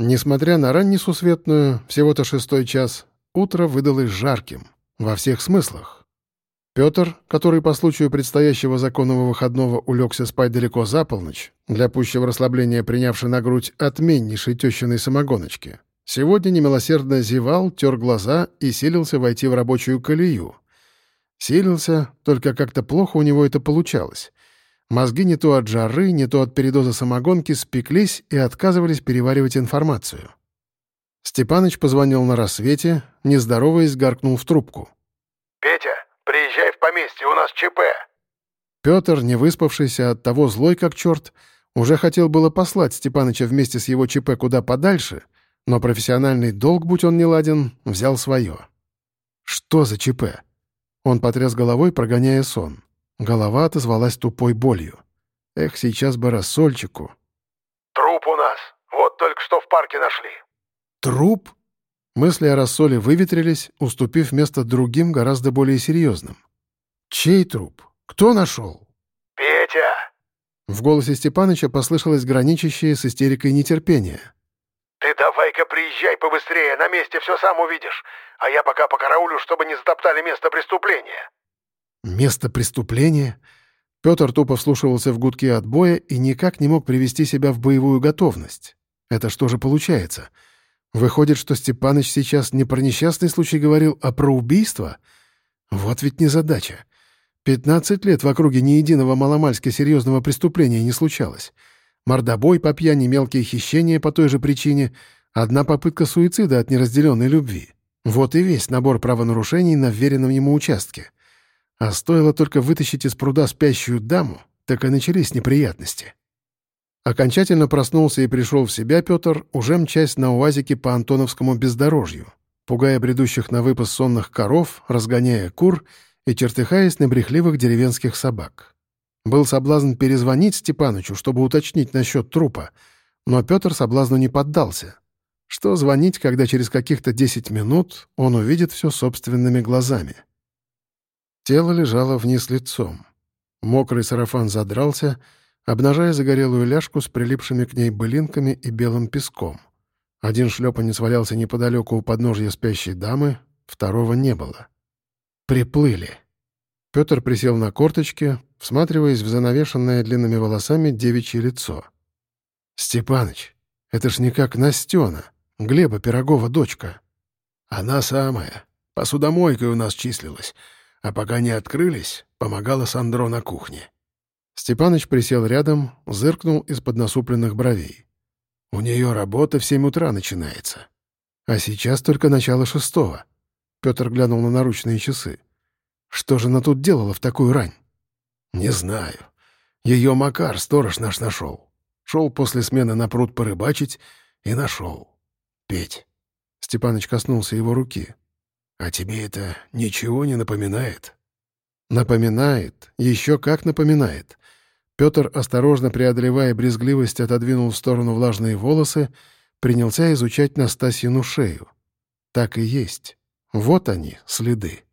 Несмотря на раннесусветную, всего-то шестой час, утро выдалось жарким, во всех смыслах. Петр, который по случаю предстоящего законного выходного улегся спать далеко за полночь, для пущего расслабления принявший на грудь отменнейшей тещиной самогоночки, сегодня немилосердно зевал, тер глаза и силился войти в рабочую колею. Силился, только как-то плохо у него это получалось. Мозги не то от жары, не то от передоза самогонки спеклись и отказывались переваривать информацию. Степаныч позвонил на рассвете, нездороваясь, гаркнул в трубку. «Петя, приезжай в поместье, у нас ЧП!» Петр, не выспавшийся от того злой как черт, уже хотел было послать Степаныча вместе с его ЧП куда подальше, но профессиональный долг, будь он не ладен, взял свое. «Что за ЧП?» Он потряс головой, прогоняя сон. Голова отозвалась тупой болью. Эх, сейчас бы рассольчику. «Труп у нас. Вот только что в парке нашли». «Труп?» Мысли о рассоле выветрились, уступив место другим, гораздо более серьезным. «Чей труп? Кто нашел?» «Петя!» В голосе Степаныча послышалось граничащее с истерикой нетерпение. «Ты давай-ка приезжай побыстрее, на месте все сам увидишь, а я пока покараулю, чтобы не затоптали место преступления». Место преступления? Петр тупо вслушивался в гудки отбоя и никак не мог привести себя в боевую готовность. Это что же получается? Выходит, что Степаныч сейчас не про несчастный случай говорил, а про убийство? Вот ведь незадача. Пятнадцать лет в округе ни единого маломальски серьезного преступления не случалось. Мордобой по пьяни, мелкие хищения по той же причине, одна попытка суицида от неразделенной любви. Вот и весь набор правонарушений на вверенном ему участке. А стоило только вытащить из пруда спящую даму, так и начались неприятности. Окончательно проснулся и пришел в себя Петр, уже мчась на уазике по Антоновскому бездорожью, пугая бредущих на выпас сонных коров, разгоняя кур и чертыхаясь на брехливых деревенских собак. Был соблазн перезвонить Степанычу, чтобы уточнить насчет трупа, но Петр соблазну не поддался. Что звонить, когда через каких-то десять минут он увидит все собственными глазами? Тело лежало вниз лицом. Мокрый сарафан задрался, обнажая загорелую ляжку с прилипшими к ней былинками и белым песком. Один шлепанец валялся неподалеку у подножья спящей дамы, второго не было. Приплыли. Петр присел на корточки, всматриваясь в занавешенное длинными волосами девичье лицо. «Степаныч, это ж не как Настена, Глеба Пирогова дочка». «Она самая. Посудомойкой у нас числилась а пока не открылись, помогала Сандро на кухне. Степаныч присел рядом, зыркнул из-под насупленных бровей. «У нее работа в семь утра начинается. А сейчас только начало шестого». Петр глянул на наручные часы. «Что же она тут делала в такую рань?» «Не знаю. Ее Макар, сторож наш, нашел. Шел после смены на пруд порыбачить и нашел. Петь». Степаныч коснулся его руки. А тебе это ничего не напоминает? Напоминает, еще как напоминает. Петр, осторожно преодолевая брезгливость, отодвинул в сторону влажные волосы, принялся изучать Настасьину шею. Так и есть. Вот они, следы.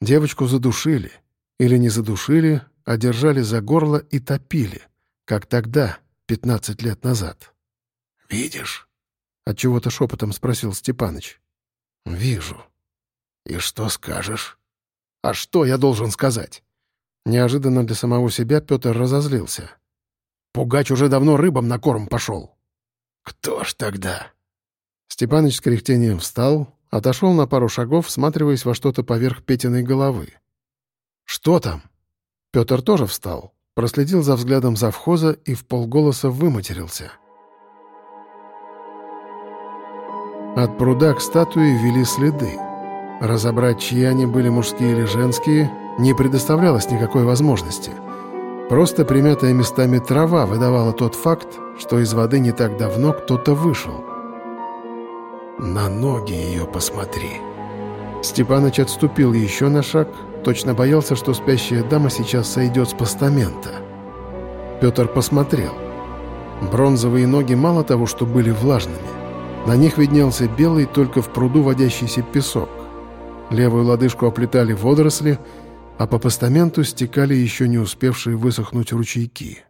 Девочку задушили. Или не задушили, а держали за горло и топили, как тогда, пятнадцать лет назад. «Видишь?» — отчего-то шепотом спросил Степаныч. «Вижу», «И что скажешь?» «А что я должен сказать?» Неожиданно для самого себя Петр разозлился. «Пугач уже давно рыбам на корм пошел». «Кто ж тогда?» Степаныч с кряхтением встал, отошел на пару шагов, всматриваясь во что-то поверх Петиной головы. «Что там?» Петр тоже встал, проследил за взглядом завхоза и в полголоса выматерился. От пруда к статуе вели следы. Разобрать, чьи они были мужские или женские, не предоставлялось никакой возможности. Просто примятая местами трава выдавала тот факт, что из воды не так давно кто-то вышел. «На ноги ее посмотри». Степаныч отступил еще на шаг, точно боялся, что спящая дама сейчас сойдет с постамента. Петр посмотрел. Бронзовые ноги мало того, что были влажными. На них виднелся белый только в пруду водящийся песок. Левую лодыжку оплетали водоросли, а по постаменту стекали еще не успевшие высохнуть ручейки.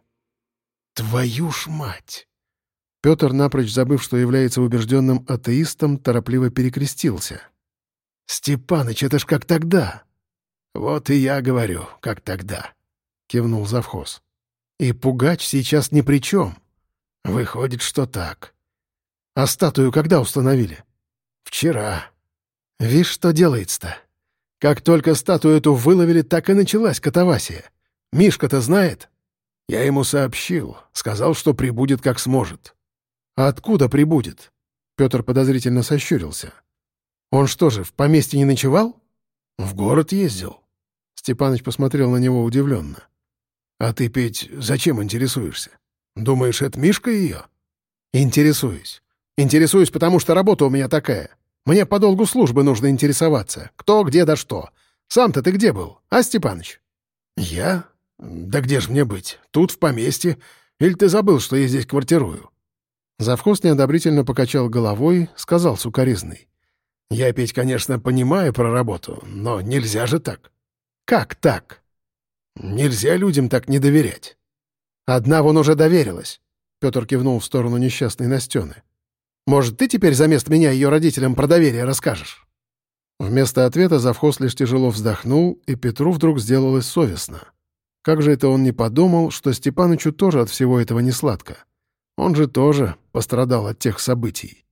«Твою ж мать!» Петр, напрочь забыв, что является убежденным атеистом, торопливо перекрестился. «Степаныч, это ж как тогда!» «Вот и я говорю, как тогда», — кивнул завхоз. «И Пугач сейчас ни при чем. Выходит, что так. А статую когда установили?» «Вчера. Вишь, что делается-то. Как только статую эту выловили, так и началась катавасия. Мишка-то знает?» Я ему сообщил, сказал, что прибудет как сможет. «А откуда прибудет?» Петр подозрительно сощурился. «Он что же, в поместье не ночевал?» «В город ездил». Степаныч посмотрел на него удивленно. «А ты, Петь, зачем интересуешься? Думаешь, это Мишка ее?» «Интересуюсь. Интересуюсь, потому что работа у меня такая. Мне по долгу службы нужно интересоваться. Кто, где, да что. Сам-то ты где был, а, Степаныч?» «Я? Да где ж мне быть? Тут, в поместье. Или ты забыл, что я здесь квартирую?» Завхоз неодобрительно покачал головой, сказал сукоризный. «Я, Петь, конечно, понимаю про работу, но нельзя же так». «Как так?» «Нельзя людям так не доверять». «Одна вон уже доверилась», — Петр кивнул в сторону несчастной Настены. «Может, ты теперь за место меня ее родителям про доверие расскажешь?» Вместо ответа завхоз лишь тяжело вздохнул, и Петру вдруг сделалось совестно. Как же это он не подумал, что Степанычу тоже от всего этого не сладко? Он же тоже пострадал от тех событий.